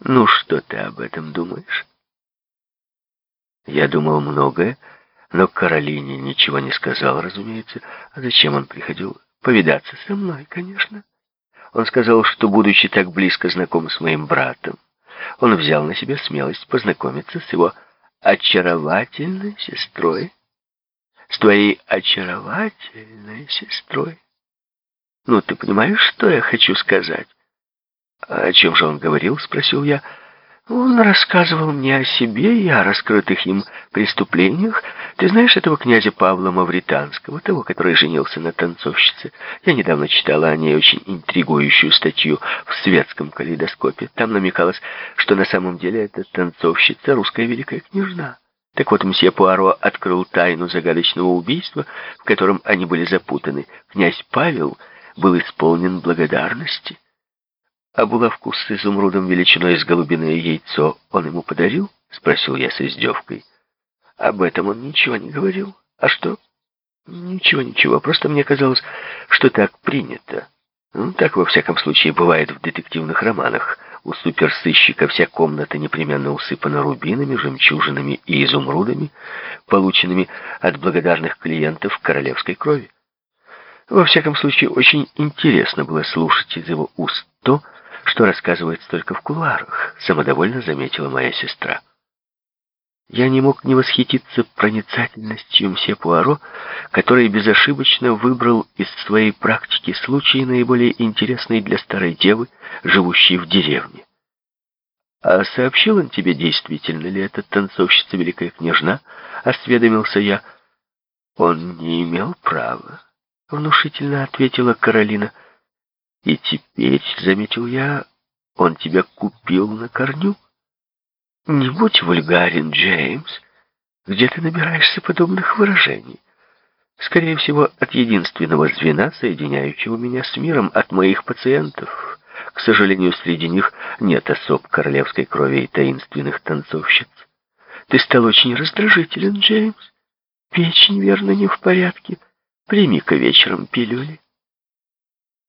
Ну, что ты об этом думаешь? Я думал многое, но Каролине ничего не сказал, разумеется. А зачем он приходил? Повидаться со мной, конечно. Он сказал, что, будучи так близко знаком с моим братом, он взял на себя смелость познакомиться с его очаровательной сестрой. С твоей очаровательной сестрой. Ну, ты понимаешь, что я хочу сказать? «О чем же он говорил?» — спросил я. «Он рассказывал мне о себе и о раскрытых им преступлениях. Ты знаешь этого князя Павла Мавританского, того, который женился на танцовщице? Я недавно читала о ней очень интригующую статью в светском калейдоскопе. Там намекалось, что на самом деле эта танцовщица русская великая княжна. Так вот, мсье Пуаро открыл тайну загадочного убийства, в котором они были запутаны. Князь Павел был исполнен благодарности. А булавку с изумрудом величиной с голубиное яйцо он ему подарил? Спросил я с издевкой. Об этом он ничего не говорил. А что? Ничего, ничего. Просто мне казалось, что так принято. Ну, так, во всяком случае, бывает в детективных романах. У суперсыщика вся комната непременно усыпана рубинами, жемчужинами и изумрудами, полученными от благодарных клиентов королевской крови. Во всяком случае, очень интересно было слушать из его уст что рассказывается только в кулуарах, самодовольно заметила моя сестра. Я не мог не восхититься проницательностью мсье Пуаро, который безошибочно выбрал из своей практики случай наиболее интересный для старой девы, живущей в деревне. «А сообщил он тебе, действительно ли эта танцовщица Великая Княжна?» — осведомился я. «Он не имел права», — внушительно ответила Каролина. И теперь, заметил я, он тебя купил на корню? Не будь вульгарен, Джеймс. Где ты набираешься подобных выражений? Скорее всего, от единственного звена, соединяющего меня с миром, от моих пациентов. К сожалению, среди них нет особ королевской крови и таинственных танцовщиц. Ты стал очень раздражителен, Джеймс. Печень, верно, не в порядке. Прими-ка вечером пилюли.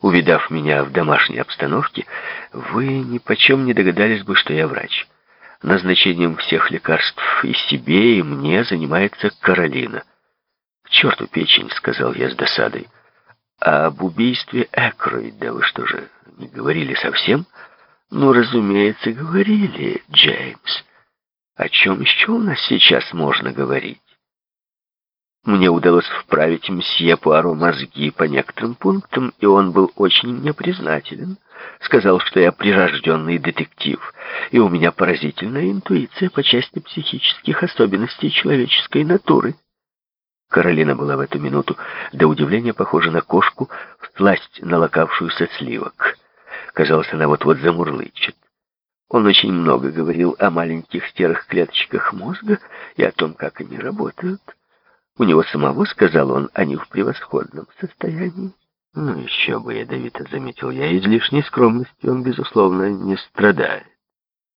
Увидав меня в домашней обстановке, вы ни почем не догадались бы, что я врач. Назначением всех лекарств и себе, и мне занимается Каролина. «К черту печень», — сказал я с досадой. «А об убийстве Экройда вы что же, не говорили совсем?» «Ну, разумеется, говорили, Джеймс. О чем еще у нас сейчас можно говорить?» Мне удалось вправить мсье Пуаро мозги по некоторым пунктам, и он был очень мне признателен. Сказал, что я прирожденный детектив, и у меня поразительная интуиция по части психических особенностей человеческой натуры. Каролина была в эту минуту до удивления похожа на кошку, всласть налокавшуюся сливок. Казалось, она вот-вот замурлычет. Он очень много говорил о маленьких серых клеточках мозга и о том, как они работают. У него самого, сказал он, они в превосходном состоянии. Ну, еще бы, ядовито заметил я, излишней скромности он, безусловно, не страдает.